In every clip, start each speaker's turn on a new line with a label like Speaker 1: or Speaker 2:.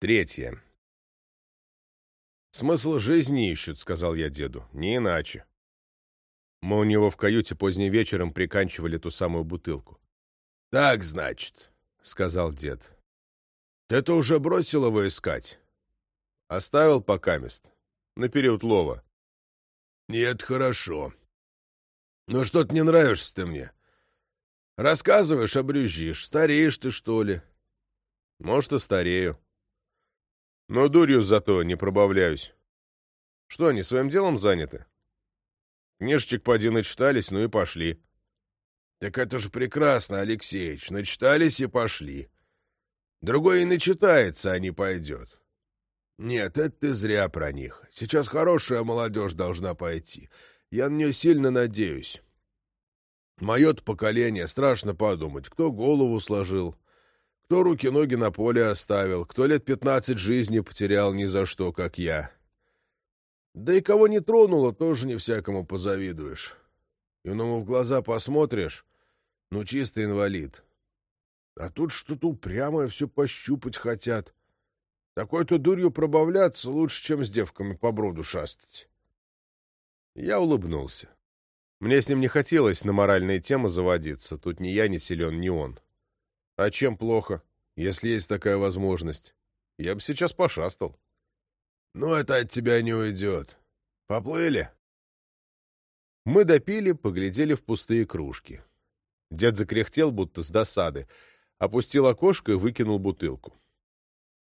Speaker 1: Третье. «Смысл жизни ищут», — сказал я деду, — «не иначе». Мы у него в каюте поздним вечером приканчивали ту самую бутылку. «Так, значит», — сказал дед. «Ты-то уже бросил его искать?» «Оставил покамест. На период лова». «Нет, хорошо. Но что-то не нравишься ты мне. Рассказываешь, обрюзжишь. Стареешь ты, что ли?» «Может, и старею. Но дурью зато не пробавляюсь. Что, они своим делом заняты? Книжечек поди начитались, ну и пошли». «Так это же прекрасно, Алексеич. Начитались и пошли. Другой и начитается, а не пойдет. Нет, это ты зря про них. Сейчас хорошая молодежь должна пойти. Я на нее сильно надеюсь. Мое-то поколение, страшно подумать, кто голову сложил, кто руки-ноги на поле оставил, кто лет пятнадцать жизни потерял ни за что, как я. Да и кого не тронуло, тоже не всякому позавидуешь. Иному в глаза посмотришь, ну, чистый инвалид. А тут что-то упрямое все пощупать хотят. Такой-то дурью пробавляться лучше, чем с девками по броду шастать. Я улыбнулся. Мне с ним не хотелось на моральные темы заводиться. Тут ни я не силен, ни он. А чем плохо, если есть такая возможность? Я бы сейчас пошастал. Ну, это от тебя не уйдет. Поплыли? Мы допили, поглядели в пустые кружки. Дед закряхтел, будто с досады, опустил окошко и выкинул бутылку.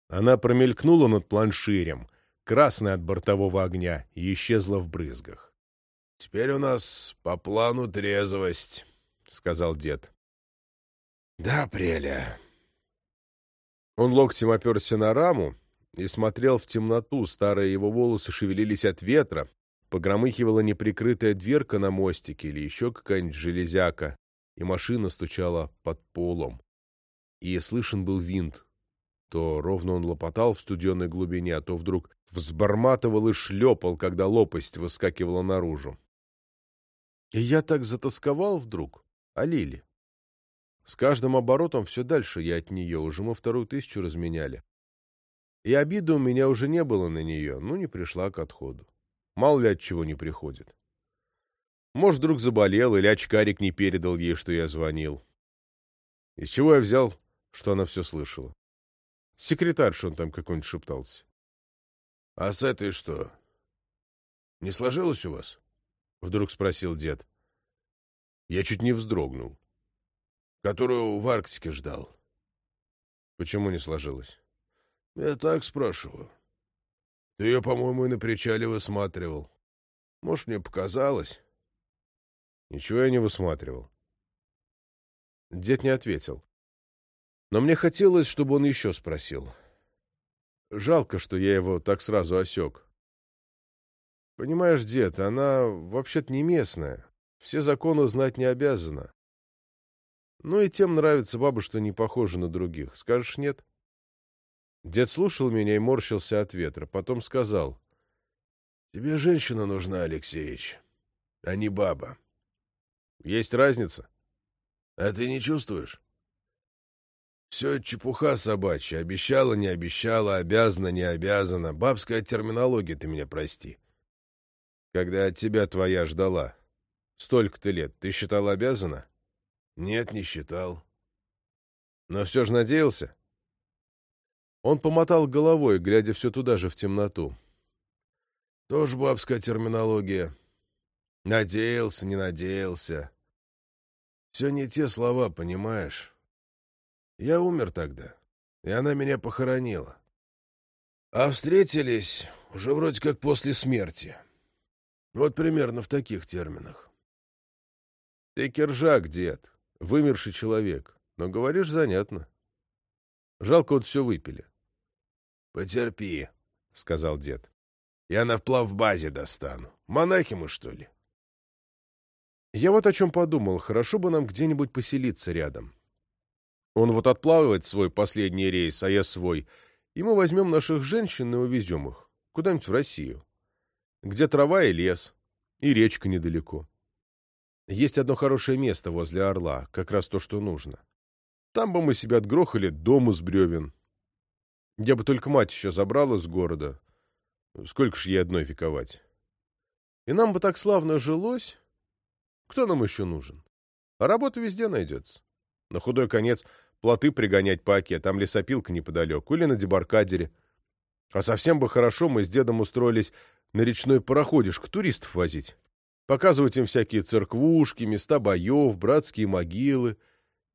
Speaker 1: Она промелькнула над планширем, красная от бортового огня, и исчезла в брызгах. — Теперь у нас по плану трезвость, — сказал дед. — Да, преля. Он локтем оперся на раму и смотрел в темноту, старые его волосы шевелились от ветра, погромыхивала неприкрытая дверка на мостике или еще какая-нибудь железяка, и машина стучала под полом. И слышен был винт. То ровно он лопотал в студенной глубине, а то вдруг взборматывал и шлепал, когда лопасть выскакивала наружу. И я так затасковал вдруг о Лиле. С каждым оборотом все дальше я от нее, уже мы вторую тысячу разменяли. И обиды у меня уже не было на нее, ну, не пришла к отходу. Мало ли от чего не приходит. Может, вдруг заболел, или очкарик не передал ей, что я звонил. Из чего я взял, что она все слышала? Секретарь, он там какой-нибудь шептался. — А с этой что? Не сложилось у вас? — вдруг спросил дед. Я чуть не вздрогнул. — Которую в Арктике ждал. — Почему не сложилось? — Я так спрашиваю. Ты ее, по-моему, и на причале высматривал. Может, мне показалось? Ничего я не высматривал. Дед не ответил. Но мне хотелось, чтобы он еще спросил. Жалко, что я его так сразу осек. Понимаешь, дед, она вообще-то не местная. Все законы знать не обязана. Ну и тем нравится баба, что не похожа на других. Скажешь нет? Дед слушал меня и морщился от ветра. Потом сказал. — Тебе женщина нужна, Алексеич, а не баба. Есть разница? А ты не чувствуешь? Все чепуха собачья. Обещала, не обещала, обязана, не обязана. Бабская терминология, ты меня прости. Когда от тебя твоя ждала. Столько-то лет. Ты считал обязана? Нет, не считал. Но все же надеялся? Он помотал головой, глядя все туда же в темноту. Тоже бабская терминология. Надеялся, не надеялся. Все не те слова, понимаешь? Я умер тогда, и она меня похоронила. А встретились уже вроде как после смерти. Вот примерно в таких терминах. Ты кержак, дед, вымерший человек, но говоришь занятно. Жалко, вот все выпили. — Потерпи, — сказал дед. — Я на вплав в базе достану. Монахи мы, что ли? Я вот о чем подумал. Хорошо бы нам где-нибудь поселиться рядом. Он вот отплавывает свой последний рейс, а я свой. И мы возьмем наших женщин и увезем их. Куда-нибудь в Россию. Где трава и лес. И речка недалеко. Есть одно хорошее место возле Орла. Как раз то, что нужно. Там бы мы себя отгрохали дом из бревен. Я бы только мать еще забрал из города. Сколько ж ей одной вековать. И нам бы так славно жилось. Кто нам еще нужен? А работа везде найдется. На худой конец плоты пригонять по оке, там лесопилка неподалеку, или на дебаркадере. А совсем бы хорошо мы с дедом устроились на речной пароходишко туристов возить. Показывать им всякие церквушки, места боев, братские могилы.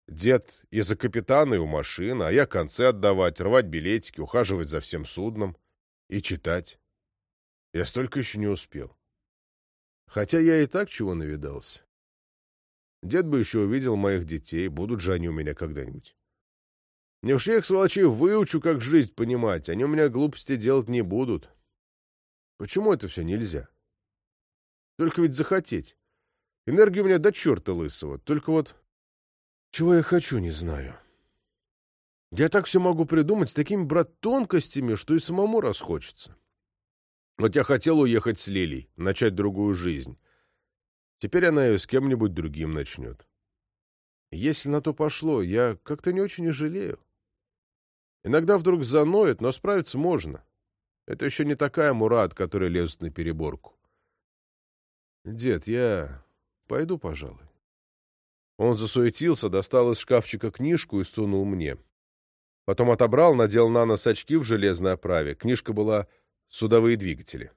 Speaker 1: Дед и за капитана, и у машины, а я концы отдавать, рвать билетики, ухаживать за всем судном и читать. Я столько еще не успел. Хотя я и так чего навидался. Дед бы еще увидел моих детей, будут же они у меня когда-нибудь. Не уж я их, сволочей, выучу, как жизнь понимать, они у меня глупости делать не будут. Почему это все нельзя? Только ведь захотеть. Энергии у меня до черта лысого, только вот... Чего я хочу, не знаю. Я так все могу придумать с такими, брат, тонкостями, что и самому расхочется. Вот я хотел уехать с Лилей, начать другую жизнь. Теперь она ее с кем-нибудь другим начнет. Если на то пошло, я как-то не очень и жалею. Иногда вдруг заноет, но справиться можно. Это еще не такая Мурат, которая лезет на переборку. Дед, я пойду, пожалуй. Он засуетился, достал из шкафчика книжку и сунул мне. Потом отобрал, надел на нос очки в железной оправе. Книжка была «Судовые двигатели».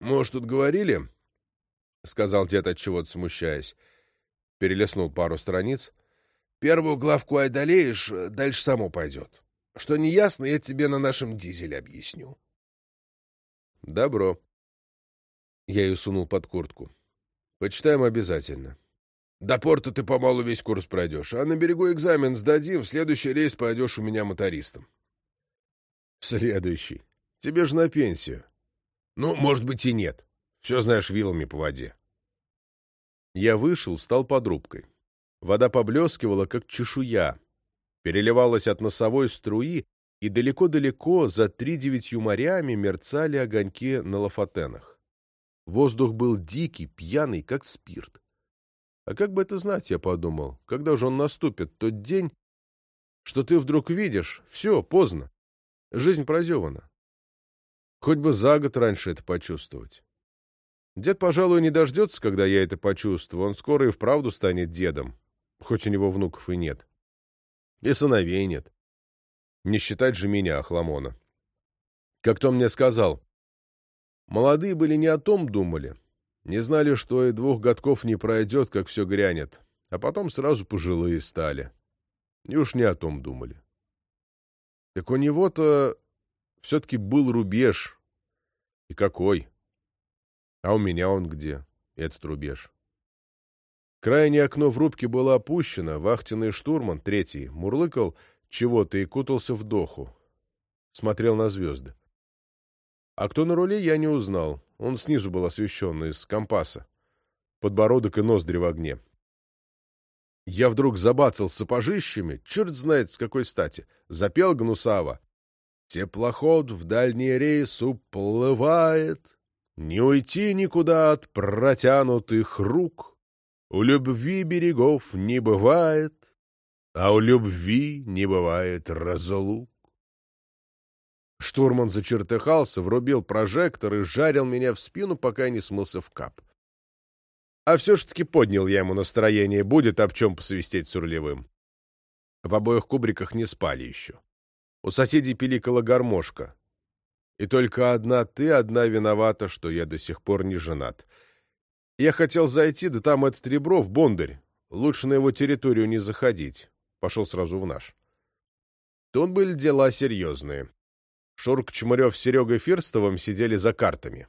Speaker 1: «Может, тут говорили?» — сказал дед, отчего-то смущаясь. Перелистнул пару страниц. «Первую главку одолеешь, дальше само пойдет. Что не ясно, я тебе на нашем дизеле объясню». «Добро». Я ее сунул под куртку. «Почитаем обязательно». До порта ты помалу весь курс пройдешь, а на берегу экзамен сдадим, в следующий рейс пойдешь у меня мотористом. — Следующий. Тебе же на пенсию. — Ну, может быть, и нет. Все знаешь вилами по воде. Я вышел, стал подрубкой. Вода поблескивала, как чешуя, переливалась от носовой струи, и далеко-далеко за три девятью морями мерцали огоньки на лафатенах. Воздух был дикий, пьяный, как спирт. А как бы это знать, я подумал, когда же он наступит, тот день, что ты вдруг видишь, все, поздно, жизнь прозевана. Хоть бы за год раньше это почувствовать. Дед, пожалуй, не дождется, когда я это почувствую, он скоро и вправду станет дедом, хоть у него внуков и нет. И сыновей нет. Не считать же меня, Ахламона. Как кто мне сказал, молодые были не о том думали, не знали, что и двух годков не пройдет, как все грянет, а потом сразу пожилые стали. И уж не о том думали. Так у него-то все-таки был рубеж. И какой? А у меня он где, этот рубеж? Крайнее окно в рубке было опущено, вахтенный штурман, третий, мурлыкал чего-то и кутался в доху. Смотрел на звезды. А кто на руле, я не узнал. Он снизу был освещен, из компаса. Подбородок и ноздри в огне. Я вдруг забацал сапожищами, черт знает с какой стати. Запел Гнусава. Теплоход в дальний рейс уплывает, Не уйти никуда от протянутых рук. У любви берегов не бывает, А у любви не бывает разлук. Штурман зачертыхался, врубил прожектор и жарил меня в спину, пока не смылся в кап. А все ж таки поднял я ему настроение, будет об чем посвистеть с рулевым. В обоих кубриках не спали еще. У соседей пиликала гармошка. И только одна ты, одна виновата, что я до сих пор не женат. Я хотел зайти, да там этот Ребров, Бондарь. Лучше на его территорию не заходить. Пошел сразу в наш. Тут были дела серьезные. Шурк Чмырев с Серегой Фирстовым сидели за картами.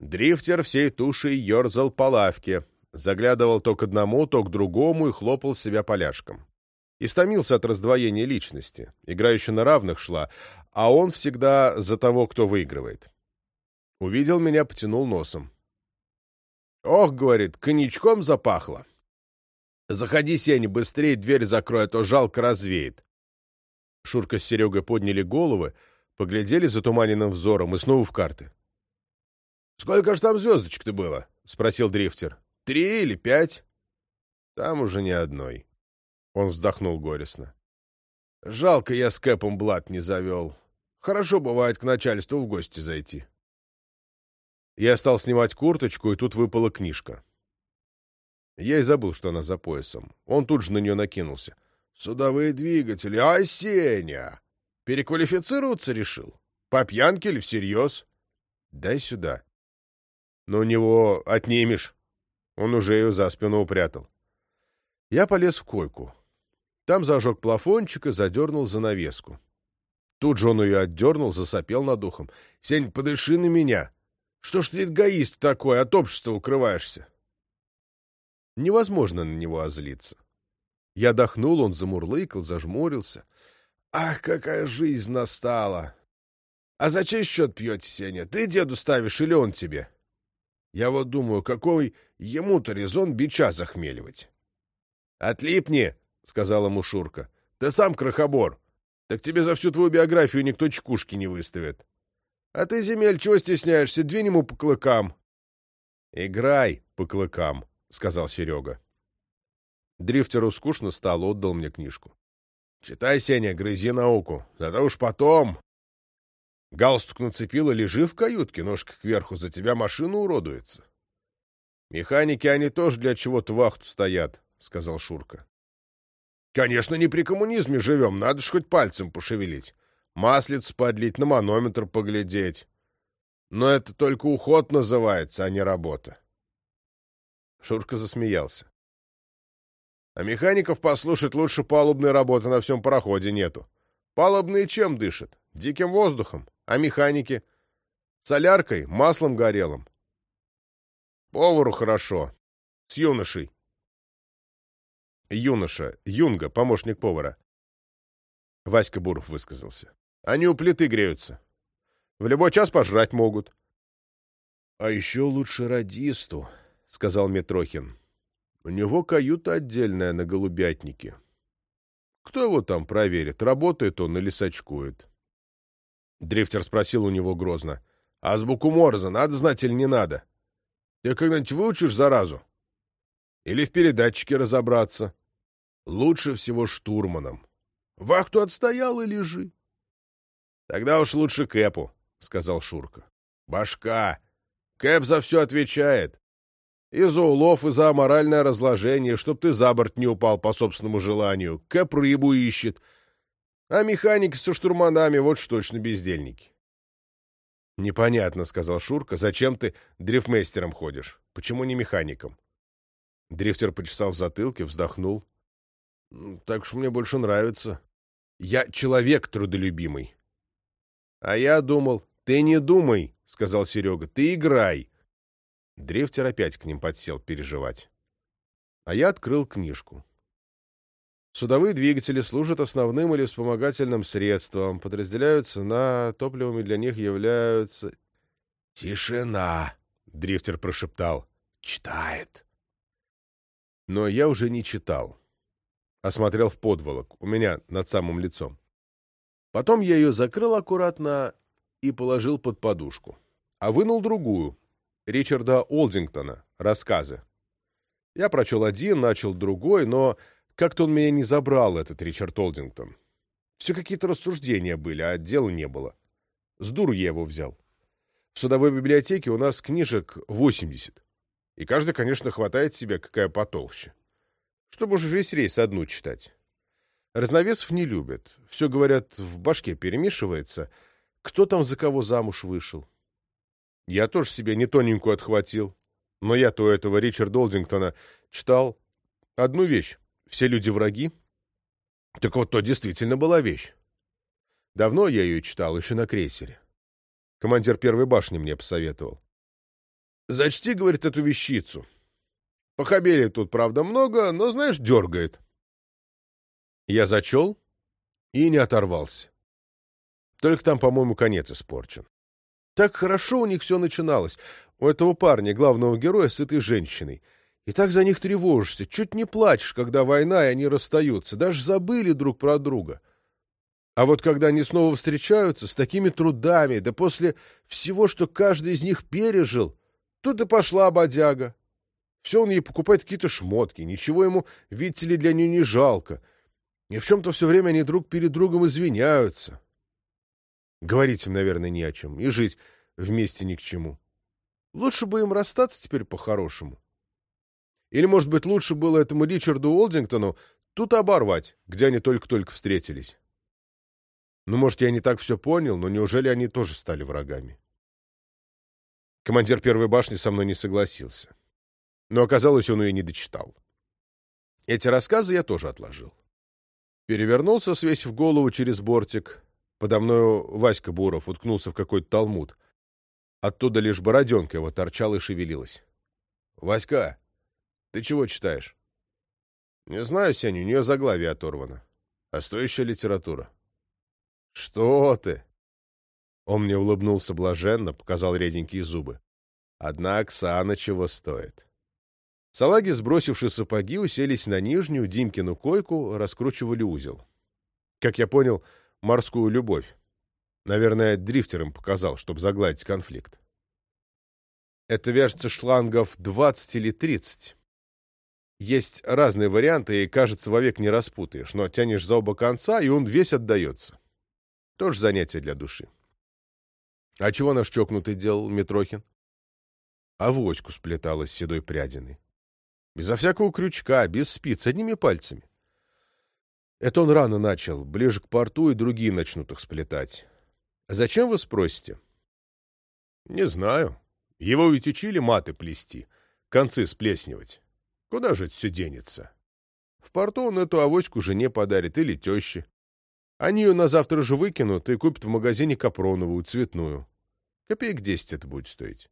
Speaker 1: Дрифтер всей тушей ерзал по лавке, заглядывал то к одному, то к другому и хлопал себя поляшком. Истомился от раздвоения личности. Игра еще на равных шла, а он всегда за того, кто выигрывает. Увидел меня, потянул носом. «Ох, — говорит, — коньячком запахло. Заходи, Сеня, быстрее дверь закрой, а то жалко развеет». Шурка с Серегой подняли головы, поглядели затуманенным взором и снова в карты. — Сколько ж там звездочек-то было? — спросил дрифтер. — Три или пять? — Там уже ни одной. Он вздохнул горестно. Жалко, я с Кэпом блат не завел. Хорошо бывает к начальству в гости зайти. Я стал снимать курточку, и тут выпала книжка. Я и забыл, что она за поясом. Он тут же на нее накинулся. «Судовые двигатели! А, Сеня! Переквалифицироваться решил? По пьянке или всерьез?» «Дай сюда». «Но у него отнимешь». Он уже ее за спину упрятал. Я полез в койку. Там зажег плафончик и задернул занавеску. Тут же он ее отдернул, засопел над ухом. — Сень, подыши на меня! Что ж ты эгоист такой, от общества укрываешься? Невозможно на него озлиться. Я дохнул, он замурлыкал, зажмурился. Ах, какая жизнь настала! А за чей счет пьете, Сеня? Ты деду ставишь или он тебе? Я вот думаю, какой ему-то резон бича захмеливать? Отлипни, — сказала ему Шурка. Ты сам крохобор. Так тебе за всю твою биографию никто чекушки не выставит. А ты, земель, чего стесняешься? Двинь ему по клыкам. Играй по клыкам, — сказал Серега. Дрифтеру скучно стало, отдал мне книжку. — Читай, Сеня, грызи науку. Зато уж потом... Галстук нацепила, лежи в каютке, ножка кверху, за тебя машина уродуется. — Механики, они тоже для чего-то вахту стоят, — сказал Шурка. — Конечно, не при коммунизме живем, надо ж хоть пальцем пошевелить. Маслиц подлить, на манометр поглядеть. Но это только уход называется, а не работа. Шурка засмеялся. А механиков послушать лучше палубной работы на всем пароходе нету. Палубные чем дышат? Диким воздухом. А механики? Соляркой, маслом горелым. Повару хорошо. С юношей. Юноша, Юнга, помощник повара. Васька Буров высказался. Они у плиты греются. В любой час пожрать могут. — А еще лучше радисту, — сказал Митрохин. — У него каюта отдельная на голубятнике. Кто его там проверит, работает он или сачкует? Дрифтер спросил у него грозно. — Азбуку Морзе надо знать или не надо? Ты когда-нибудь выучишь заразу? Или в передатчике разобраться? Лучше всего штурманом. Вахту отстоял и лежи. — Тогда уж лучше Кэпу, — сказал Шурка. — Башка! Кэп за все отвечает. И за улов, и за аморальное разложение, чтоб ты за борт не упал по собственному желанию. Кэп рыбу ищет. А механики со штурманами вот что точно бездельники. — Непонятно, — сказал Шурка, — зачем ты дрифмейстером ходишь? Почему не механиком? Дрифтер почесал в затылке, вздохнул. — Так уж мне больше нравится. Я человек трудолюбимый. — А я думал... — Ты не думай, — сказал Серега, — ты играй. Дрифтер опять к ним подсел переживать. А я открыл книжку. Судовые двигатели служат основным или вспомогательным средством, подразделяются на... Топливами для них являются... — Тишина! — дрифтер прошептал. — Читает. Но я уже не читал. Осмотрел в подволок, у меня над самым лицом. Потом я ее закрыл аккуратно и положил под подушку. А вынул другую, Ричарда Олдингтона, рассказы. Я прочел один, начал другой, но как-то он меня не забрал, этот Ричард Олдингтон. Все какие-то рассуждения были, а дела не было. С дуру я его взял. В судовой библиотеке у нас книжек 80. И каждый, конечно, хватает себе какая потолще. Чтобы уж весь рейс одну читать. Разновесов не любят. Все, говорят, в башке перемешивается. Кто там за кого замуж вышел? Я тоже себе не тоненькую отхватил. Но я-то у этого Ричарда Олдингтона читал одну вещь. Все люди враги. Так вот, то действительно была вещь. Давно я ее читал, еще на крейсере. Командир первой башни мне посоветовал. Зачти, говорит, эту вещицу. Похабели тут, правда, много, но, знаешь, дергает. Я зачел и не оторвался. Только там, по-моему, конец испорчен. Так хорошо у них все начиналось. У этого парня, главного героя, с этой женщиной. И так за них тревожишься, чуть не плачешь, когда война, и они расстаются. Даже забыли друг про друга. А вот когда они снова встречаются, с такими трудами, да после всего, что каждый из них пережил, тут и пошла бодяга. Все он ей покупает какие-то шмотки, ничего ему, видите ли, для нее не жалко. И в чем-то все время они друг перед другом извиняются. Говорить им, наверное, не о чем, и жить вместе ни к чему. Лучше бы им расстаться теперь по-хорошему. Или, может быть, лучше было этому Ричарду Уолдингтону тут оборвать, где они только-только встретились. Ну, может, я не так все понял, но неужели они тоже стали врагами? Командир первой башни со мной не согласился. Но оказалось, он ее не дочитал. Эти рассказы я тоже отложил. Перевернулся, свесив голову через бортик. Подо мною Васька Буров уткнулся в какой-то талмуд. Оттуда лишь бороденка его торчала и шевелилась. — Васька, ты чего читаешь? — Не знаю, Сеня, у нее заглавие оторвано. А стоящая литература. — Что ты? Он мне улыбнулся блаженно, показал реденькие зубы. Одна Оксана чего стоит. Салаги, сбросившие сапоги, уселись на нижнюю Димкину койку, раскручивали узел. Как я понял, морскую любовь. Наверное, дрифтер им показал, чтобы загладить конфликт. Это вяжется шлангов 20 или 30. Есть разные варианты, и, кажется, вовек не распутаешь, но тянешь за оба конца, и он весь отдается. Тоже занятие для души. А чего наш чокнутый делал, Митрохин? Авоську сплетала с седой прядиной. Безо всякого крючка, без спиц, одними пальцами. Это он рано начал, ближе к порту и другие начнут их сплетать. Зачем вы спросите? Не знаю. Его ведь учили маты плести, концы сплеснивать. Куда же это все денется? В порту он эту авоську жене подарит или теще. Они ее на завтра же выкинут и купят в магазине капроновую, цветную. Копеек десять это будет стоить.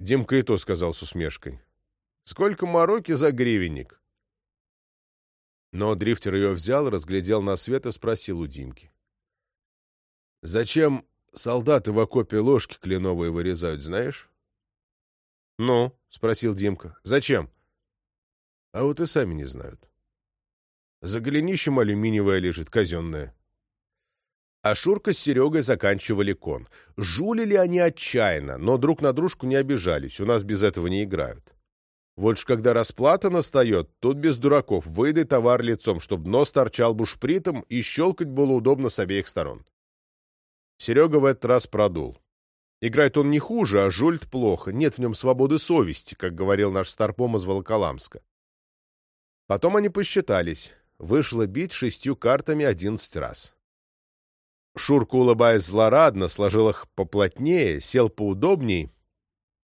Speaker 1: Димка и то сказал с усмешкой. Сколько мороки за гривенник? Но дрифтер ее взял, разглядел на свет и спросил у Димки. «Зачем солдаты в окопе ложки кленовые вырезают, знаешь?» «Ну?» — спросил Димка. «Зачем?» А вот и сами не знают. За голенищем алюминиевая лежит, казенная. А Шурка с Серегой заканчивали кон. Жулили они отчаянно, но друг на дружку не обижались, у нас без этого не играют. Вот ж когда расплата настает, тут без дураков, выдай товар лицом, чтобы нос торчал бушпритом и щелкать было удобно с обеих сторон. Серега в этот раз продул. Играет он не хуже, а жульт плохо, нет в нем свободы совести, как говорил наш старпом из Волоколамска. Потом они посчитались. Вышло бить шестью картами одиннадцать раз. Шурка, улыбаясь злорадно, сложил их поплотнее, сел поудобней,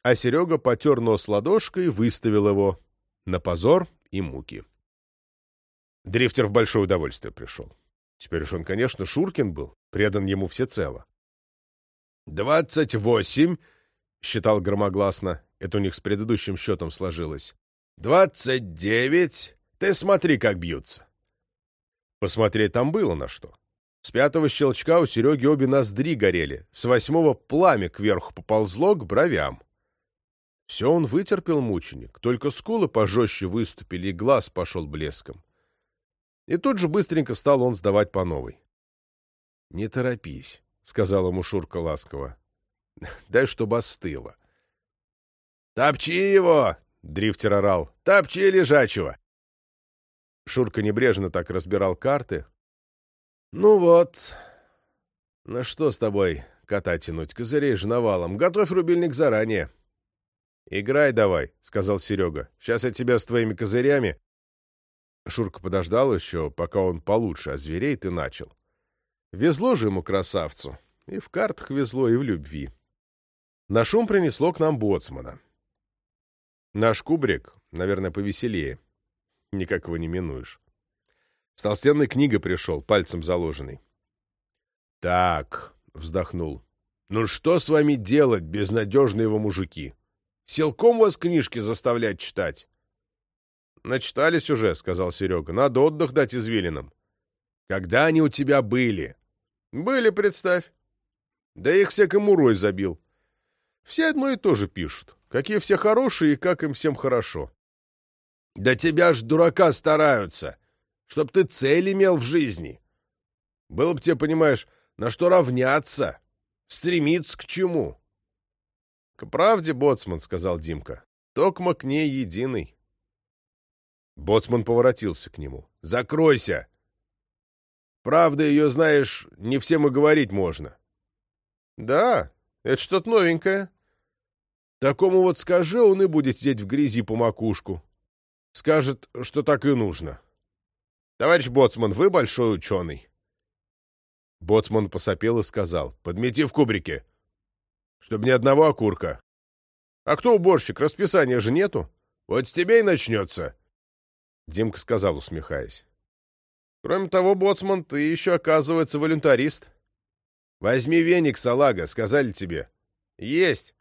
Speaker 1: а Серега потер нос ладошкой и выставил его на позор и муки. Дрифтер в большое удовольствие пришел. Теперь уж он, конечно, Шуркин был, предан ему всецело. «Двадцать восемь!» — считал громогласно. Это у них с предыдущим счетом сложилось. «Двадцать девять!» Ты смотри, как бьются. Посмотреть там было на что. С пятого щелчка у Сереги обе ноздри горели, с восьмого пламя кверху поползло к бровям. Все он вытерпел, мученик, только скулы пожестче выступили, и глаз пошел блеском. И тут же быстренько стал он сдавать по новой. — Не торопись, — сказала ему Шурка ласково. — Дай, чтобы остыло. — Топчи его! — дрифтер орал. — Топчи лежачего! Шурка небрежно так разбирал карты. «Ну вот. На что с тобой кота тянуть? Козырей же навалом. Готовь рубильник заранее». «Играй давай», — сказал Серега. «Сейчас я тебя с твоими козырями...» Шурка подождал еще, пока он получше озвереет, и начал. Везло же ему, красавцу. И в картах везло, и в любви. На шум принесло к нам боцмана. Наш кубрик, наверное, повеселее. Никак его не минуешь. С толстенной книгой пришел, пальцем заложенный. «Так», — вздохнул, — «ну что с вами делать, безнадежные вы мужики? Силком вас книжки заставлять читать?» «Начитались уже», — сказал Серега. «Надо отдых дать извилинам». «Когда они у тебя были?» «Были, представь». «Да их всякому рой забил». «Все одно и то же пишут. Какие все хорошие и как им всем хорошо. Да тебя ж дурака стараются, чтоб ты цель имел в жизни. Было бы тебе, понимаешь, на что равняться, стремиться к чему. — К правде, боцман, — сказал Димка, — токмо к ней единый. Боцман поворотился к нему. «Закройся! Правда, ее, знаешь, не всем и говорить можно». «Да, это что-то новенькое». «Такому вот скажи, он и будет сидеть в грязи по макушку. Скажет, что так и нужно». «Товарищ Боцман, вы большой ученый». Боцман посопел и сказал, «Подмети в кубрике, чтобы ни одного окурка». «А кто уборщик? Расписания же нету». «Вот с тебя и начнется». Димка сказал, усмехаясь. «Кроме того, Боцман, ты еще, оказывается, волюнтарист». «Возьми веник, салага, сказали тебе». «Есть».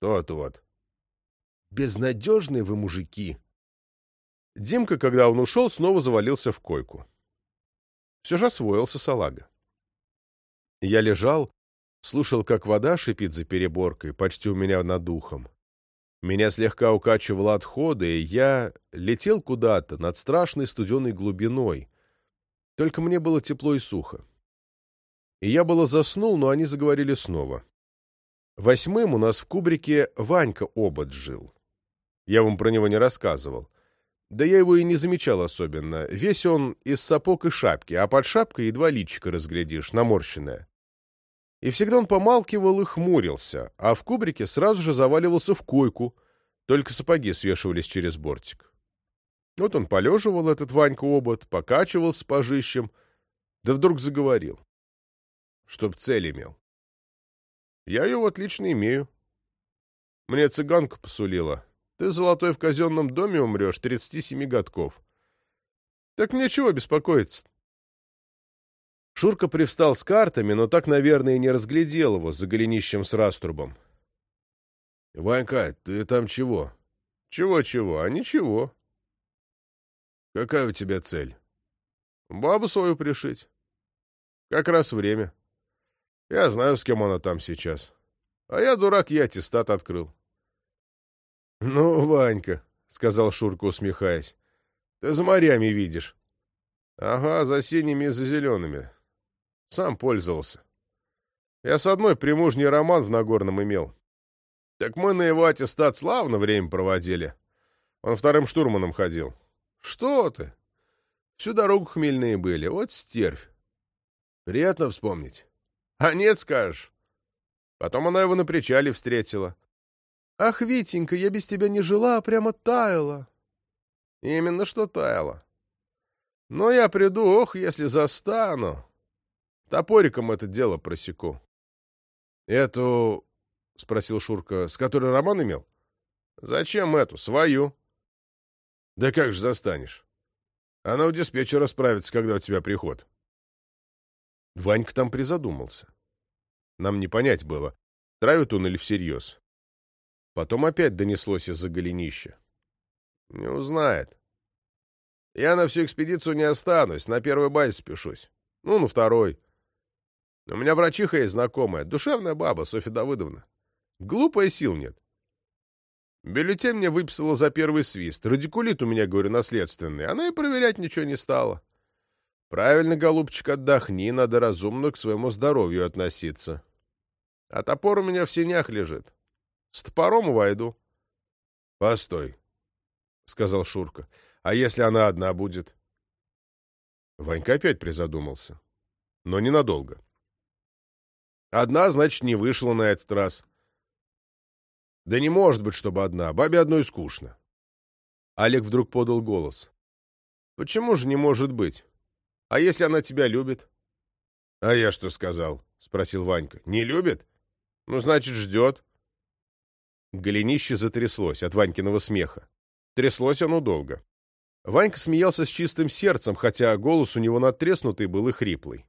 Speaker 1: «Тот вот». «Безнадежные вы мужики». Димка, когда он ушел, снова завалился в койку. Все же освоился салага. Я лежал, слушал, как вода шипит за переборкой, почти у меня над духом. Меня слегка укачивало от хода, и я летел куда-то над страшной студеной глубиной. Только мне было тепло и сухо. И я было заснул, но они заговорили снова. Восьмым у нас в кубрике Ванька Обод жил. Я вам про него не рассказывал. Да я его и не замечал особенно. Весь он из сапог и шапки, а под шапкой едва личико разглядишь, наморщенное. И всегда он помалкивал и хмурился, а в кубрике сразу же заваливался в койку, только сапоги свешивались через бортик. Вот он полеживал, этот Ванька-обод, покачивался пожищем, да вдруг заговорил. Чтоб цель имел. Я ее отлично имею. Мне цыганка посулила. Ты, золотой, в казенном доме умрешь, 37 годков. Так мне чего беспокоиться -то? Шурка привстал с картами, но так, наверное, и не разглядел его за голенищем с раструбом. — Ванька, ты там чего? Чего — Чего-чего, а ничего. — Какая у тебя цель? — Бабу свою пришить. Как раз время. Я знаю, с кем она там сейчас. А я, дурак, я аттестат открыл. — Ну, Ванька, — сказал Шурка, усмехаясь, — ты за морями видишь. — Ага, за синими и за зелеными. Сам пользовался. Я с одной примужней роман в Нагорном имел. Так мы на его аттестат славно время проводили. Он вторым штурманом ходил. Что ты? Всю дорогу хмельные были. Вот стервь. Приятно вспомнить. А нет, скажешь. Потом она его на причале встретила. Ах, Витенька, я без тебя не жила, а прямо таяла. Именно что таяла. Но я приду, ох, если застану. Топориком это дело просеку. — Эту, — спросил Шурка, — с которой роман имел? — Зачем эту? Свою. — Да как же застанешь? Она у диспетчера справится, когда у тебя приход. Ванька там призадумался. Нам не понять было, травит он или всерьез. Потом опять донеслось из-за голенища. — Не узнает. Я на всю экспедицию не останусь, на первой базе спешусь. Ну, на второй. У меня врачиха есть знакомая, душевная баба, Софья Давыдовна. Глупая сил нет. Бюллетень мне выписала за первый свист. Радикулит у меня, говорю, наследственный. Она и проверять ничего не стала. Правильно, голубчик, отдохни, надо разумно к своему здоровью относиться. А топор у меня в сенях лежит. С топором войду. — Постой, — сказал Шурка. — А если она одна будет? Ванька опять призадумался. Но ненадолго. Одна, значит, не вышла на этот раз. Да не может быть, чтобы одна. Бабе одной скучно. Олег вдруг подал голос. Почему же не может быть? А если она тебя любит? А я что сказал? Спросил Ванька. Не любит? Ну, значит, ждет. Голенище затряслось от Ванькиного смеха. Тряслось оно долго. Ванька смеялся с чистым сердцем, хотя голос у него надтреснутый был и хриплый.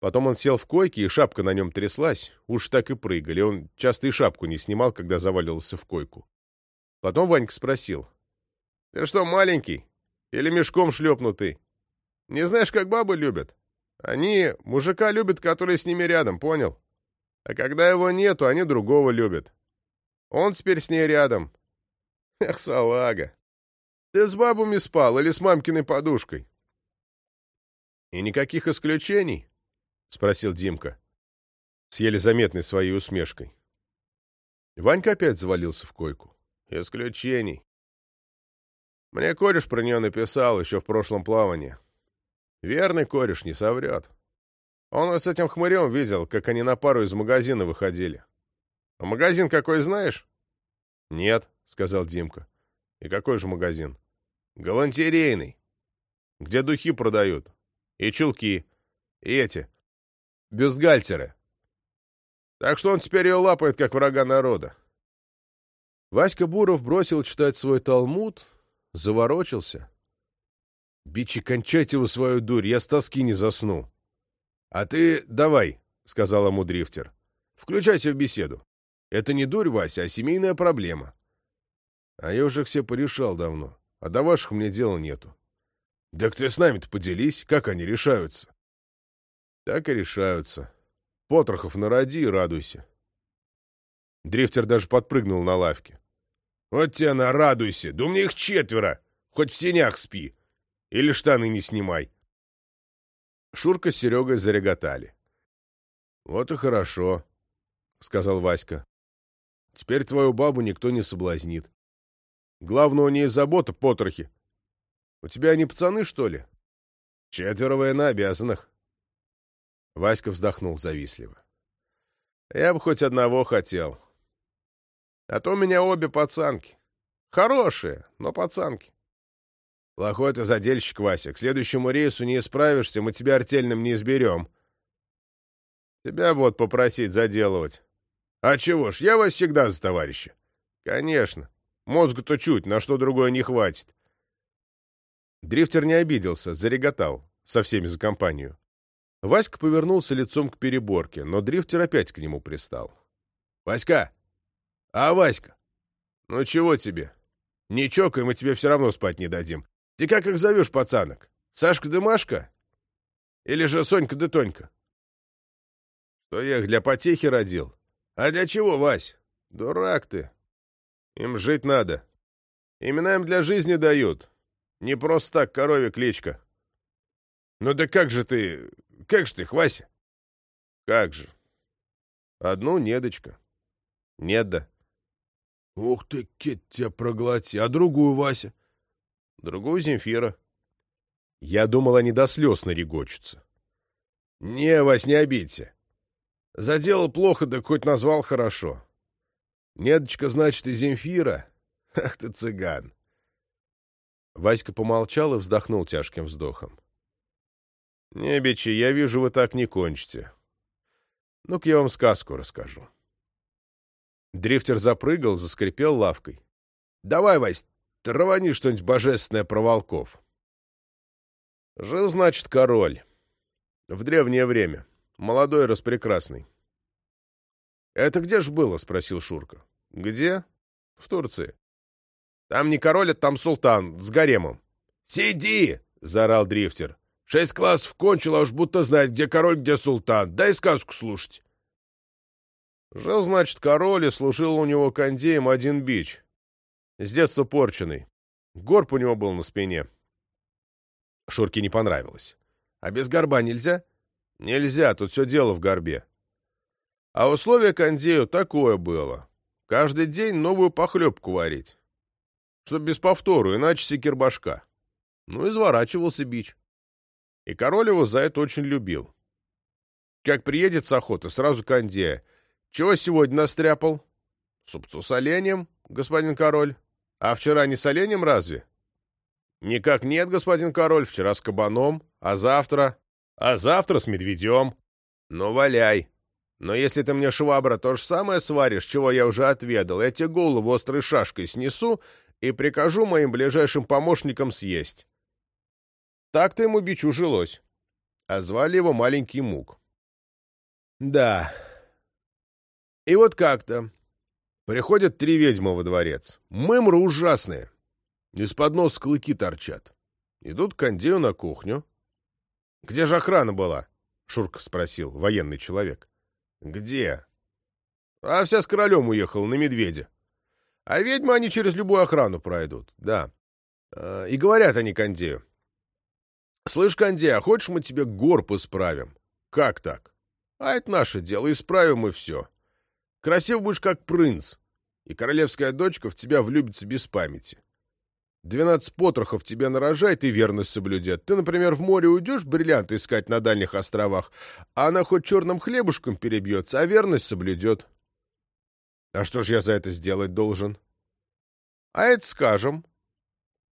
Speaker 1: Потом он сел в койке, и шапка на нем тряслась. Уж так и прыгали. Он часто и шапку не снимал, когда заваливался в койку. Потом Ванька спросил. — Ты что, маленький? Или мешком шлепнутый? Не знаешь, как бабы любят? Они мужика любят, который с ними рядом, понял? А когда его нету, они другого любят. Он теперь с ней рядом. Эх, салага. Ты с бабами спал или с мамкиной подушкой? И никаких исключений? — спросил Димка, с еле заметной своей усмешкой. Ванька опять завалился в койку. «Исключений. Мне кореш про нее написал еще в прошлом плавании. Верный кореш, не соврет. Он с этим хмырем видел, как они на пару из магазина выходили. А магазин какой знаешь? Нет, сказал Димка. И какой же магазин? Галантерейный. Где духи продают. И чулки. И эти. Бюстгальтеры. Так что он теперь ее лапает, как врага народа. Васька Буров бросил читать свой талмуд, заворочился. «Бичи, кончайте вы свою дурь, я с тоски не засну». «А ты давай», — сказал ему дрифтер. «Включайся в беседу. Это не дурь, Вася, а семейная проблема». «А я уже все порешал давно, а до ваших мне дела нету». «Так ты с нами-то поделись, как они решаются?» «Так и решаются. Потрохов народи и радуйся». Дрифтер даже подпрыгнул на лавке. «Вот тебе на, радуйся! Да у меня их четверо! Хоть в сенях спи! Или штаны не снимай!» Шурка с Серегой зареготали. «Вот и хорошо», — сказал Васька. «Теперь твою бабу никто не соблазнит. Главное, у нее забота, потрохи. У тебя они пацаны, что ли?» «Четверо на обязанных». Васька вздохнул завистливо. «Я бы хоть одного хотел. А то у меня обе пацанки. Хорошие, но пацанки. Плохой ты задельщик, Вася. К следующему рейсу не исправишься, мы тебя артельным не изберем. Тебя вот попросить заделывать. А чего ж, я вас всегда за товарища. Конечно. Мозгу-то чуть, на что другое не хватит. Дрифтер не обиделся, зареготал, со всеми за компанию. Васька повернулся лицом к переборке, но дрифтер опять к нему пристал. — Васька, а Васька? Ну чего тебе? Не чокай, мы тебе все равно спать не дадим. Ты как их зовешь, пацанок? Сашка да Машка? Или же Сонька да Тонька? Что я их для потехи родил? А для чего, Вась? Дурак ты. Им жить надо. Имена им для жизни дают. Не просто так корове кличка. Ну да как же ты... Как же ты, Вася? Как же? Одну недочка. Нет да. «Ух ты, кит тебя проглоти! А другую, Вася?» «Другую Земфира». Я думал, они до слез нарегочутся. «Не, Вась, не обидься. Заделал плохо, да хоть назвал хорошо. Недочка, значит, и Земфира. Ах ты, цыган!» Васька помолчал и вздохнул тяжким вздохом. «Не, бичи, я вижу, вы так не кончите. Ну-ка я вам сказку расскажу». Дрифтер запрыгал, заскрипел лавкой. «Давай, Вась, травани что-нибудь божественное про волков». Жил, значит, король. В древнее время. Молодой распрекрасный. «Это где ж было?» — спросил Шурка. «Где?» «В Турции». «Там не король, а там султан, с гаремом». «Сиди!» — заорал дрифтер. «Шесть классов кончил, а уж будто знает, где король, где султан. Дай сказку слушать». Жил, значит, король, и служил у него кондеем один бич. С детства порченый. Горб у него был на спине. Шурке не понравилось. А без горба нельзя? Нельзя, тут все дело в горбе. А условие кондею такое было. Каждый день новую похлебку варить. Чтоб без повтору, иначе секирбашка. Ну, изворачивался бич. И король его за это очень любил. Как приедет с охоты, сразу кондея — чего сегодня настряпал? Супцу с оленем, господин король. А вчера не с оленем разве? Никак нет, господин король, вчера с кабаном, а завтра... А завтра с медведем. Ну, валяй. Но если ты мне, швабра, то же самое сваришь, чего я уже отведал, я тебе голову острой шашкой снесу и прикажу моим ближайшим помощникам съесть. Так-то ему бичу жилось. А звали его Маленький Мук. Да, и вот как-то приходят три ведьмы во дворец. Мымры ужасные. Из-под нос клыки торчат. Идут к Кондею на кухню. — Где же охрана была? — Шурка спросил, военный человек. — Где? — А вся с королем уехала на медведя. А ведьмы они через любую охрану пройдут, да. А, и говорят они Кондею. — Слышь, Кондея, а хочешь мы тебе горб исправим? — Как так? — А это наше дело, исправим и все. — Красив будешь, как принц, и королевская дочка в тебя влюбится без памяти. Двенадцать потрохов тебе нарожает и верность соблюдет. Ты, например, в море уйдешь бриллианты искать на дальних островах, а она хоть черным хлебушком перебьется, а верность соблюдет. А что ж я за это сделать должен? А это скажем.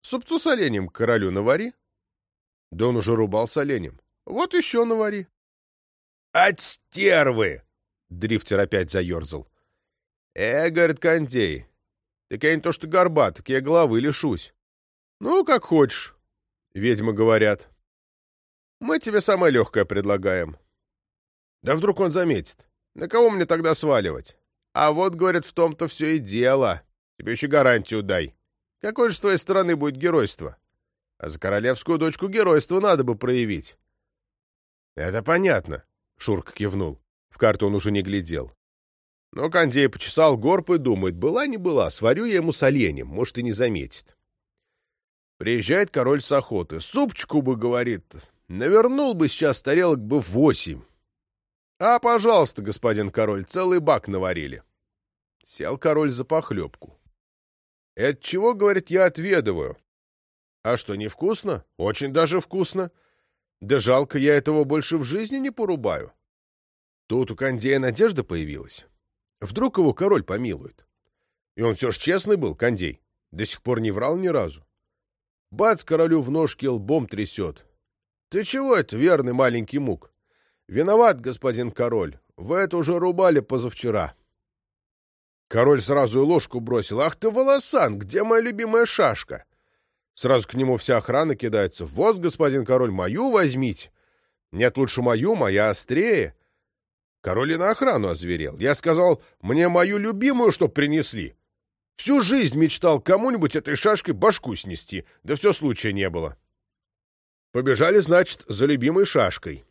Speaker 1: Супцу с оленем королю навари. Да он уже рубал с оленем. Вот еще навари. От стервы! Дрифтер опять заерзал. Э, говорит Кондей, так я не то что горбат, так я головы лишусь. «Ну, как хочешь», — ведьмы говорят. «Мы тебе самое легкое предлагаем». Да вдруг он заметит. На кого мне тогда сваливать? А вот, говорят, в том-то все и дело. Тебе еще гарантию дай. Какое же с твоей стороны будет геройство? А за королевскую дочку геройство надо бы проявить. Это понятно, — Шурк кивнул. В карту он уже не глядел. Но Кондей почесал горб и думает, была не была, сварю я ему с оленем, может, и не заметит. Приезжает король с охоты. Супчику бы, говорит, навернул бы сейчас тарелок бы восемь. А, пожалуйста, господин король, целый бак наварили. Сел король за похлебку. Это чего, говорит, я отведываю. А что, невкусно? Очень даже вкусно. Да жалко, я этого больше в жизни не порубаю. Тут у Кондея надежда появилась. Вдруг его король помилует. И он все ж честный был, Кондей. До сих пор не врал ни разу. Бац королю в ножки лбом трясет. Ты чего это, верный маленький мук? Виноват, господин король. Вы это уже рубали позавчера. Король сразу и ложку бросил. Ах ты, волосан, где моя любимая шашка? Сразу к нему вся охрана кидается. Вот, господин король, мою возьмите. Нет, лучше мою, моя острее. Король и на охрану озверел. Я сказал, мне мою любимую, чтоб принесли. Всю жизнь мечтал кому-нибудь этой шашкой башку снести, да все случая не было. Побежали, значит, за любимой шашкой.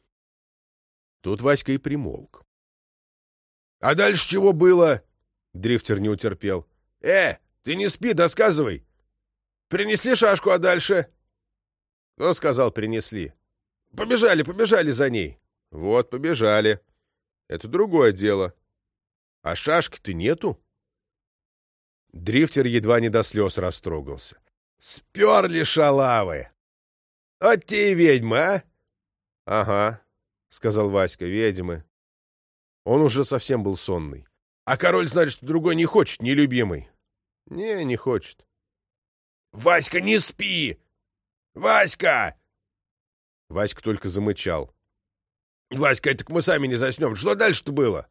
Speaker 1: Тут Васька и примолк. — А дальше чего было? — дрифтер не утерпел. — Э, ты не спи, досказывай. Принесли шашку, а дальше? — Кто сказал, принесли? — Побежали, побежали за ней. — Вот, побежали. Это другое дело. А шашки-то нету. Дрифтер едва не до слез растрогался. «Сперли шалавы! Вот те и ведьмы, а!» «Ага», — сказал Васька, — «ведьмы». Он уже совсем был сонный. «А король, значит, другой не хочет, нелюбимый?» «Не, не хочет». «Васька, не спи! Васька!» Васька только замычал. «Васька, так мы сами не заснем. Что дальше-то было?»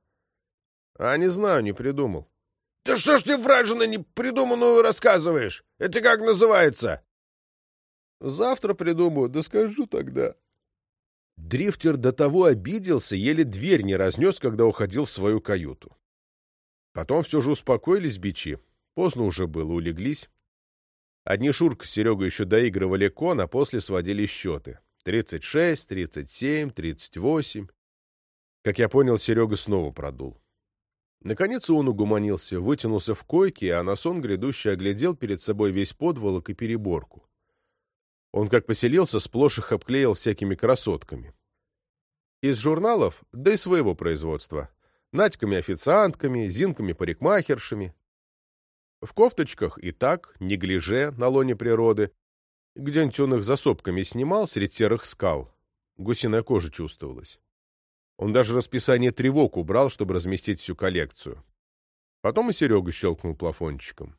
Speaker 1: «А не знаю, не придумал». Да что ж ты, вражина, непридуманную рассказываешь? Это как называется? Завтра придумаю, да скажу тогда. Дрифтер до того обиделся, еле дверь не разнес, когда уходил в свою каюту. Потом все же успокоились бичи. Поздно уже было, улеглись. Одни Шурка с Серегой еще доигрывали кон, а после сводили счеты. Тридцать шесть, тридцать семь, тридцать восемь. Как я понял, Серега снова продул. Наконец он угуманился, вытянулся в койке, а на сон грядущий оглядел перед собой весь подволок и переборку. Он как поселился, сплошь их обклеил всякими красотками. Из журналов, да и своего производства. Надьками-официантками, зинками-парикмахершами. В кофточках и так, неглиже, на лоне природы. Где-нибудь он их за сопками снимал среди серых скал. Гусиная кожа чувствовалась. Он даже расписание тревог убрал, чтобы разместить всю коллекцию. Потом и Серега щелкнул плафончиком.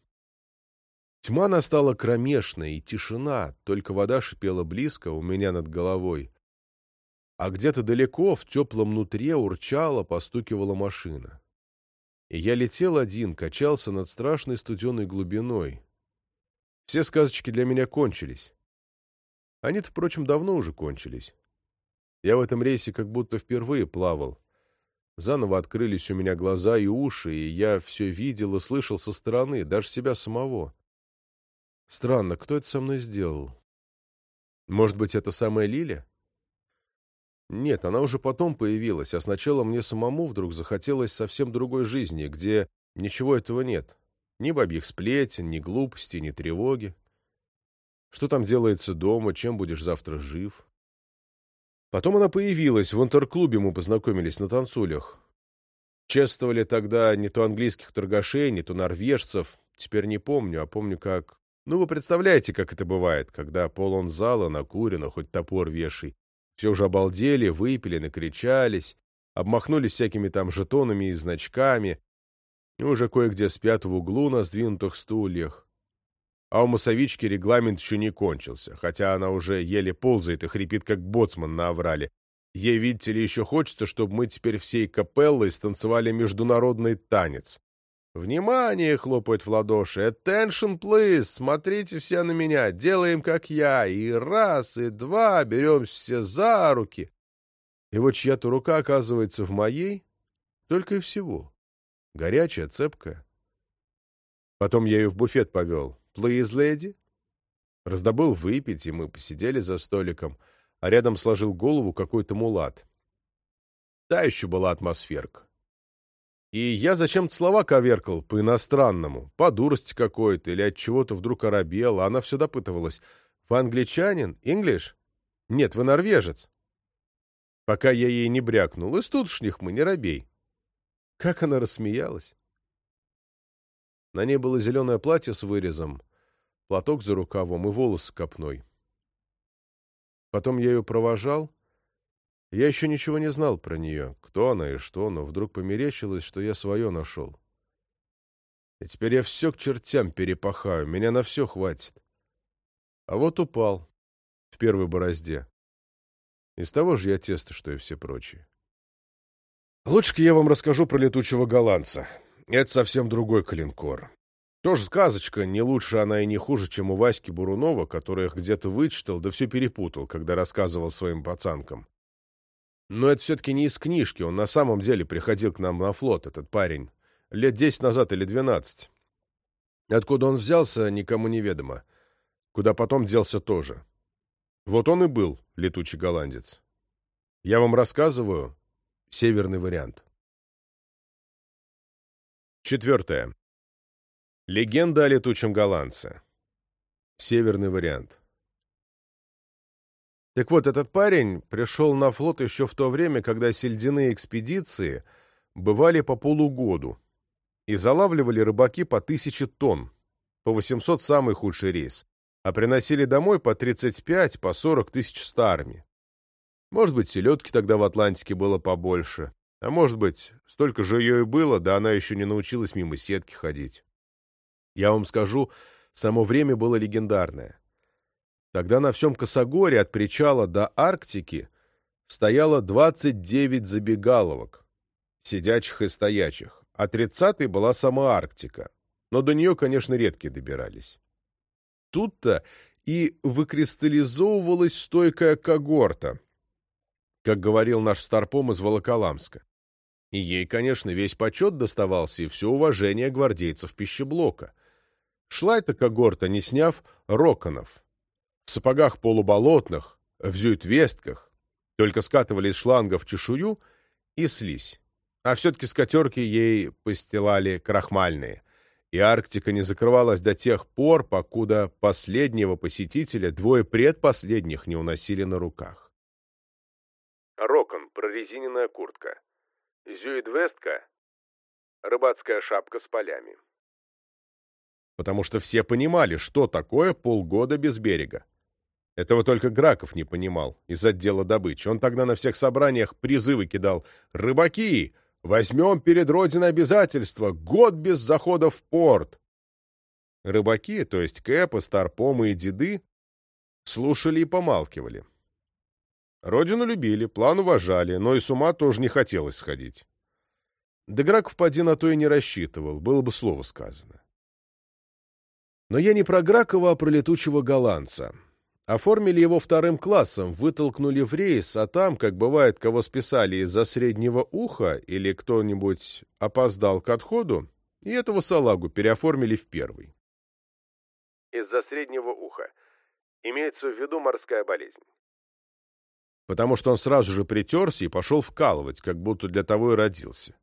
Speaker 1: Тьма настала кромешная, и тишина, только вода шипела близко у меня над головой. А где-то далеко, в теплом нутре, урчала, постукивала машина. И я летел один, качался над страшной студеной глубиной. Все сказочки для меня кончились. Они-то, впрочем, давно уже кончились. Я в этом рейсе как будто впервые плавал. Заново открылись у меня глаза и уши, и я все видел и слышал со стороны, даже себя самого. Странно, кто это со мной сделал? Может быть, это самая Лиля? Нет, она уже потом появилась, а сначала мне самому вдруг захотелось совсем другой жизни, где ничего этого нет. Ни бабьих сплетен, ни глупости, ни тревоги. Что там делается дома, чем будешь завтра жив? Потом она появилась, в интерклубе мы познакомились на танцулях. Чествовали тогда не то английских торгашей, не то норвежцев, теперь не помню, а помню, как Ну, вы представляете, как это бывает, когда полон зала, накурено, хоть топор вешай. Все уже обалдели, выпили, накричались, обмахнулись всякими там жетонами и значками, и уже кое-где спят в углу на сдвинутых стульях. А у массовички регламент еще не кончился, хотя она уже еле ползает и хрипит, как боцман на аврале. Ей, видите ли, еще хочется, чтобы мы теперь всей капеллой станцевали международный танец. «Внимание!» — хлопает в ладоши. «Attention, please! Смотрите все на меня! Делаем, как я! И раз, и два! Беремся все за руки!» И вот чья-то рука оказывается в моей, только и всего. Горячая, цепкая. Потом я ее в буфет повел. «Please, lady?» Раздобыл выпить, и мы посидели за столиком, а рядом сложил голову какой-то мулат. Та еще была атмосферка. И я зачем-то слова коверкал по-иностранному, по дурости какой-то или от чего-то вдруг оробел, а она все допытывалась. «Вы англичанин? English?» «Нет, вы норвежец». Пока я ей не брякнул. «Из тутшних мы, не робей». Как она рассмеялась. На ней было зеленое платье с вырезом, платок за рукавом и волосы копной. Потом я ее провожал. Я еще ничего не знал про нее, кто она и что, но вдруг померещилось, что я свое нашел. И теперь я все к чертям перепахаю, меня на все хватит. А вот упал в первой борозде. Из того же я тесто, что и все прочие. Лучше-ка я вам расскажу про летучего голландца. Это совсем другой калинкор. Тоже сказочка, не лучше она и не хуже, чем у Васьки Бурунова, который их где-то вычитал, да все перепутал, когда рассказывал своим пацанкам. Но это все-таки не из книжки, он на самом деле приходил к нам на флот, этот парень, лет десять назад или двенадцать. Откуда он взялся, никому не ведомо. Куда потом делся тоже. Вот он и был, летучий голландец. Я вам рассказываю, Северный вариант. Четвертое. Легенда о летучем голландце. Северный вариант. Так вот, этот парень пришел на флот еще в то время, когда сельдяные экспедиции бывали по полугоду и залавливали рыбаки по тысяче тонн, по 800 самый худший рейс, а приносили домой по 35, по 40 тысяч старыми. Может быть, селедки тогда в Атлантике было побольше. А может быть, столько же ее и было, да она еще не научилась мимо сетки ходить. Я вам скажу, само время было легендарное. Тогда на всем Косогоре от причала до Арктики стояло 29 забегаловок, сидячих и стоячих, а тридцатой была сама Арктика, но до нее, конечно, редкие добирались. Тут-то и выкристаллизовывалась стойкая когорта, как говорил наш старпом из Волоколамска. И ей, конечно, весь почет доставался и все уважение гвардейцев пищеблока. Шла эта когорта, не сняв роконов. В сапогах полуболотных, в зюитвестках, только скатывали из шлангов чешую и слизь. А все-таки скатерки ей постилали крахмальные, и Арктика не закрывалась до тех пор, покуда последнего посетителя двое предпоследних не уносили на руках.
Speaker 2: Рокон, прорезиненная куртка. Зюидвестка, рыбацкая шапка с полями.
Speaker 1: Потому что все понимали, что такое полгода без берега. Этого только Граков не понимал из отдела добычи. Он тогда на всех собраниях призывы кидал. «Рыбаки! Возьмем перед Родиной обязательства! Год без захода в порт!» Рыбаки, то есть Кэпы, Старпомы и Деды, слушали и помалкивали. Родину любили, план уважали, но и с ума тоже не хотелось сходить. Да Граков поди на то и не рассчитывал, было бы слово сказано. Но я не про Гракова, а про летучего голландца. Оформили его вторым классом, вытолкнули в рейс, а там, как бывает, кого списали из-за среднего уха или кто-нибудь опоздал к отходу, и этого салагу переоформили в первый.
Speaker 2: Из-за среднего уха. Имеется в виду морская болезнь
Speaker 1: потому что он сразу же притерся и пошел вкалывать, как будто для того и родился.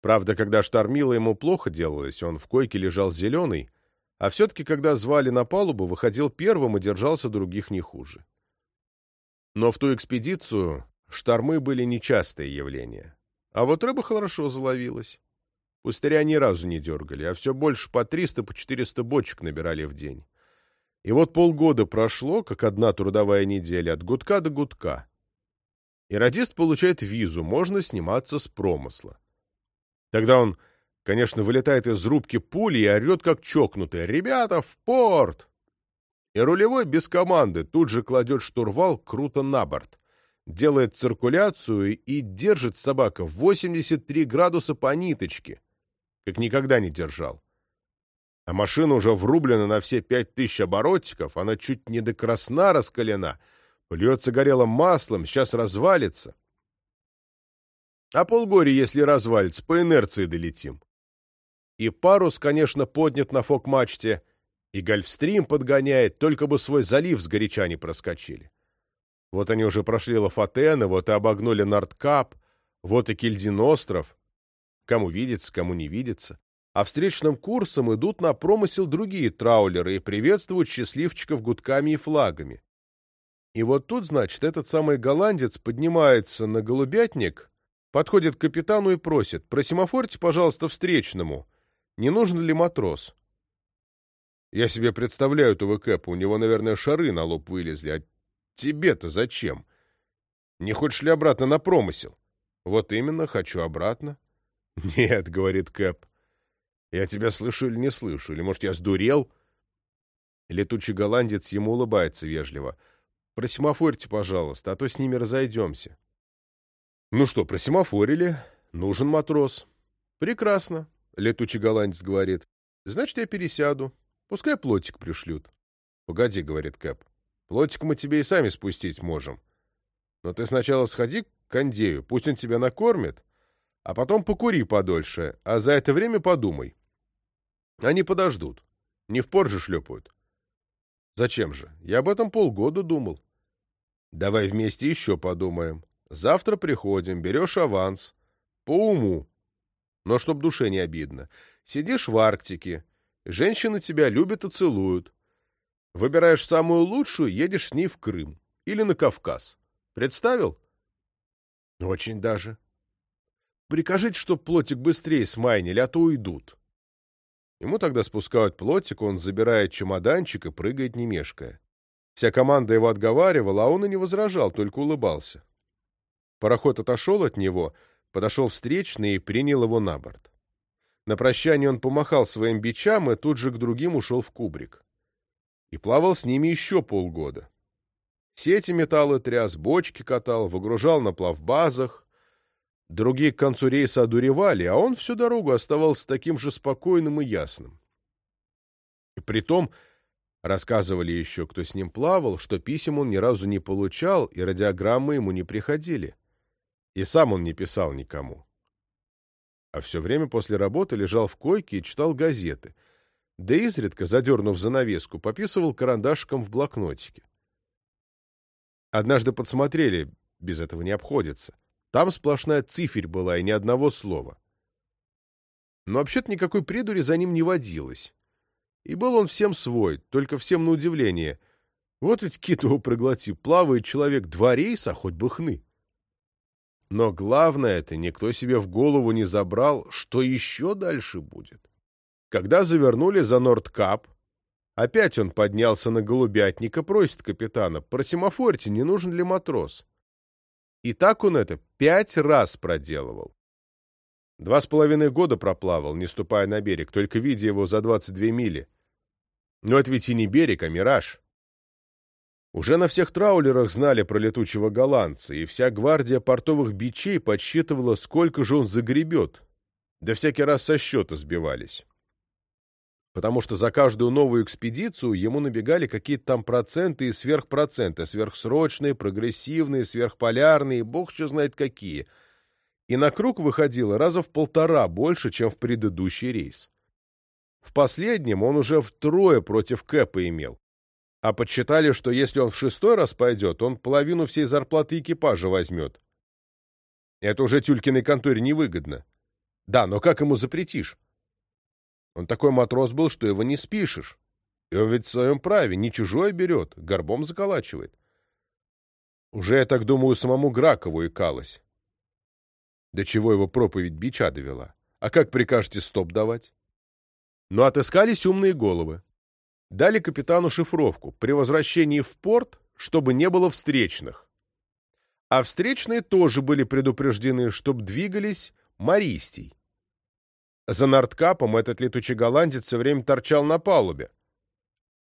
Speaker 1: Правда, когда штормило, ему плохо делалось, он в койке лежал зеленый, а все-таки, когда звали на палубу, выходил первым и держался других не хуже. Но в ту экспедицию штормы были нечастые явления. А вот рыба хорошо заловилась. Пустыря ни разу не дергали, а все больше по 300, по 400 бочек набирали в день. И вот полгода прошло, как одна трудовая неделя, от гудка до гудка. И радист получает визу, можно сниматься с промысла. Тогда он, конечно, вылетает из рубки пули и орет, как чокнутый. «Ребята, в порт!» И рулевой без команды тут же кладет штурвал круто на борт, делает циркуляцию и держит собака в 83 градуса по ниточке, как никогда не держал. А машина уже врублена на все пять тысяч оборотиков, она чуть не до красна раскалена, плюется горелым маслом, сейчас развалится. А полгоре, если развалится, по инерции долетим. И парус, конечно, поднят на фок-мачте, и гольфстрим подгоняет, только бы свой залив с горяча не проскочили. Вот они уже прошли Лафатены, вот и обогнули Нордкап, вот и Кильдин-остров. Кому видится, кому не видится а встречным курсом идут на промысел другие траулеры и приветствуют счастливчиков гудками и флагами. И вот тут, значит, этот самый голландец поднимается на голубятник, подходит к капитану и просит, просимофорьте, пожалуйста, встречному, не нужен ли матрос? Я себе представляю этого Кэпа, у него, наверное, шары на лоб вылезли, а тебе-то зачем? Не хочешь ли обратно на промысел? Вот именно, хочу обратно. Нет, говорит Кэп, я тебя слышу или не слышу? Или, может, я сдурел?» Летучий голландец ему улыбается вежливо. «Просимофорьте, пожалуйста, а то с ними разойдемся». «Ну что, просимофорили. Нужен матрос». «Прекрасно», — летучий голландец говорит. «Значит, я пересяду. Пускай плотик пришлют». «Погоди», — говорит Кэп. «Плотик мы тебе и сами спустить можем. Но ты сначала сходи к Андею, пусть он тебя накормит, а потом покури подольше, а за это время подумай. Они подождут. Не в порже шлепают. Зачем же? Я об этом полгода думал. Давай вместе еще подумаем. Завтра приходим, берешь аванс. По уму. Но чтоб душе не обидно. Сидишь в Арктике. Женщины тебя любят и целуют. Выбираешь самую лучшую, едешь с ней в Крым. Или на Кавказ. Представил? Очень даже. Прикажите, чтоб плотик быстрее смайнили, а то уйдут. Ему тогда спускают плотик, он забирает чемоданчик и прыгает не мешкая. Вся команда его отговаривала, а он и не возражал, только улыбался. Пароход отошел от него, подошел встречный и принял его на борт. На прощание он помахал своим бичам и тут же к другим ушел в кубрик. И плавал с ними еще полгода. Сети металл и тряс, бочки катал, выгружал на плавбазах, Другие к концу рейса одуревали, а он всю дорогу оставался таким же спокойным и ясным. И притом, рассказывали еще, кто с ним плавал, что писем он ни разу не получал, и радиограммы ему не приходили. И сам он не писал никому. А все время после работы лежал в койке и читал газеты, да изредка, задернув занавеску, пописывал карандашиком в блокнотике. Однажды подсмотрели, без этого не обходится. Там сплошная циферь была и ни одного слова. Но вообще-то никакой придури за ним не водилось. И был он всем свой, только всем на удивление. Вот ведь кит его проглоти, плавает человек два рейса, хоть бы хны. Но главное это, никто себе в голову не забрал, что еще дальше будет. Когда завернули за Нордкап, опять он поднялся на голубятника, просит капитана, просимофорьте, не нужен ли матрос? И так он это пять раз проделывал. Два с половиной года проплавал, не ступая на берег, только видя его за 22 мили. Но это ведь и не берег, а мираж. Уже на всех траулерах знали про летучего голландца, и вся гвардия портовых бичей подсчитывала, сколько же он загребет. Да всякий раз со счета сбивались потому что за каждую новую экспедицию ему набегали какие-то там проценты и сверхпроценты, сверхсрочные, прогрессивные, сверхполярные, бог что знает какие. И на круг выходило раза в полтора больше, чем в предыдущий рейс. В последнем он уже втрое против Кэпа имел. А подсчитали, что если он в шестой раз пойдет, он половину всей зарплаты экипажа возьмет. Это уже Тюлькиной конторе невыгодно. Да, но как ему запретишь? Он такой матрос был, что его не спишешь. И он ведь в своем праве, не чужое берет, горбом заколачивает. Уже, я так думаю, самому Гракову икалось. До чего его проповедь бича довела. А как прикажете стоп давать? Но отыскались умные головы. Дали капитану шифровку при возвращении в порт, чтобы не было встречных. А встречные тоже были предупреждены, чтобы двигались Мористей. За нордкапом этот летучий голландец все время торчал на палубе.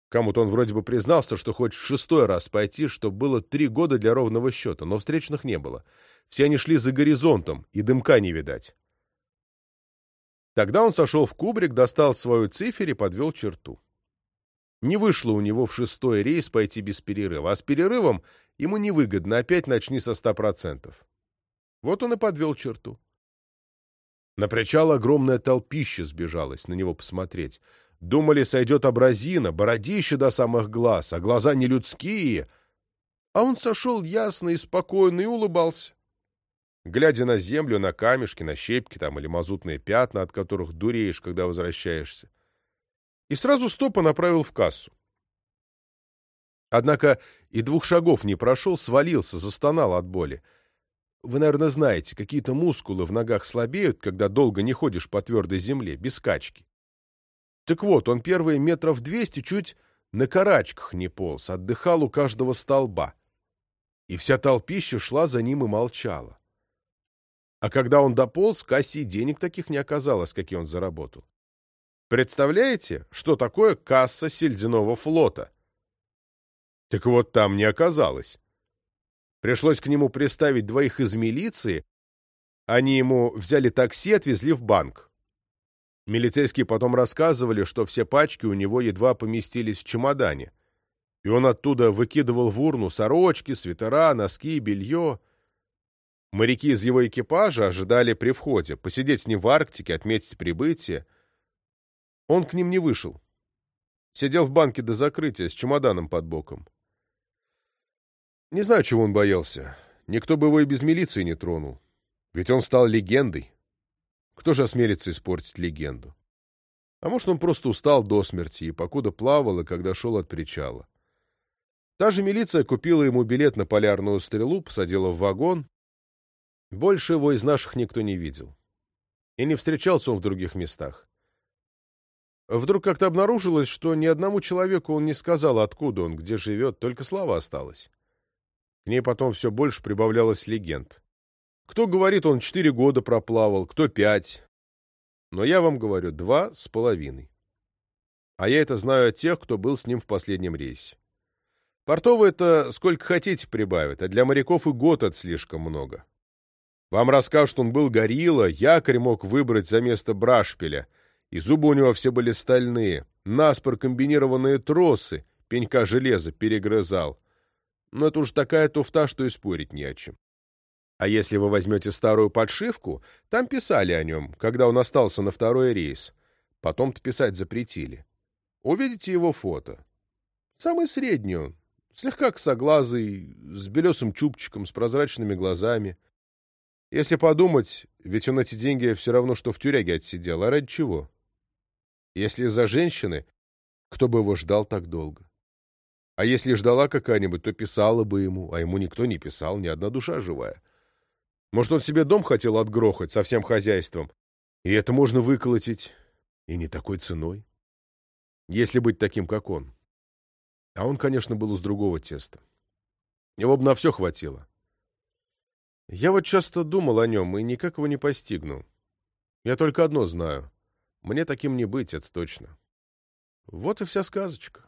Speaker 1: Кому-то он вроде бы признался, что хочет в шестой раз пойти, чтобы было три года для ровного счета, но встречных не было. Все они шли за горизонтом, и дымка не видать. Тогда он сошел в кубрик, достал свою циферь и подвел черту. Не вышло у него в шестой рейс пойти без перерыва, а с перерывом ему невыгодно, опять начни со ста процентов. Вот он и подвел черту. На причал огромная толпища сбежалась на него посмотреть. Думали, сойдет образина, бородище до самых глаз, а глаза не людские. А он сошел ясно и спокойно и улыбался. Глядя на землю, на камешки, на щепки там или мазутные пятна, от которых дуреешь, когда возвращаешься. И сразу стопа направил в кассу. Однако и двух шагов не прошел, свалился, застонал от боли. Вы, наверное, знаете, какие-то мускулы в ногах слабеют, когда долго не ходишь по твердой земле, без качки. Так вот, он первые метров двести чуть на карачках не полз, отдыхал у каждого столба. И вся толпища шла за ним и молчала. А когда он дополз, кассе денег таких не оказалось, какие он заработал. Представляете, что такое касса сельдяного флота? Так вот, там не оказалось. Пришлось к нему приставить двоих из милиции. Они ему взяли такси и отвезли в банк. Милицейские потом рассказывали, что все пачки у него едва поместились в чемодане. И он оттуда выкидывал в урну сорочки, свитера, носки, белье. Моряки из его экипажа ожидали при входе, посидеть с ним в Арктике, отметить прибытие. Он к ним не вышел. Сидел в банке до закрытия, с чемоданом под боком. Не знаю, чего он боялся. Никто бы его и без милиции не тронул. Ведь он стал легендой. Кто же осмелится испортить легенду? А может, он просто устал до смерти и покуда плавал, и когда шел от причала. Та же милиция купила ему билет на полярную стрелу, посадила в вагон. Больше его из наших никто не видел. И не встречался он в других местах. Вдруг как-то обнаружилось, что ни одному человеку он не сказал, откуда он, где живет, только слава осталась. К ней потом все больше прибавлялось легенд. Кто говорит, он четыре года проплавал, кто пять. Но я вам говорю, два с половиной. А я это знаю от тех, кто был с ним в последнем рейсе. Портовые это сколько хотите прибавят, а для моряков и год это слишком много. Вам расскажут, он был горилла, якорь мог выбрать за место брашпиля — и зубы у него все были стальные, наспор комбинированные тросы, пенька железа перегрызал. Но это уж такая туфта, что и спорить не о чем. А если вы возьмете старую подшивку, там писали о нем, когда он остался на второй рейс. Потом-то писать запретили. Увидите его фото. Самый средний он, слегка косоглазый, с белесым чубчиком, с прозрачными глазами. Если подумать, ведь он эти деньги все равно, что в тюряге отсидел, а ради чего? Если из-за женщины, кто бы его ждал так долго? А если ждала какая-нибудь, то писала бы ему, а ему никто не писал, ни одна душа живая. Может, он себе дом хотел отгрохать со всем хозяйством, и это можно выколотить, и не такой ценой. Если быть таким, как он. А он, конечно, был из другого теста. Его бы на все хватило. Я вот часто думал о нем и никак его не постигнул. Я только одно знаю. Мне таким не быть, это точно. Вот и вся сказочка.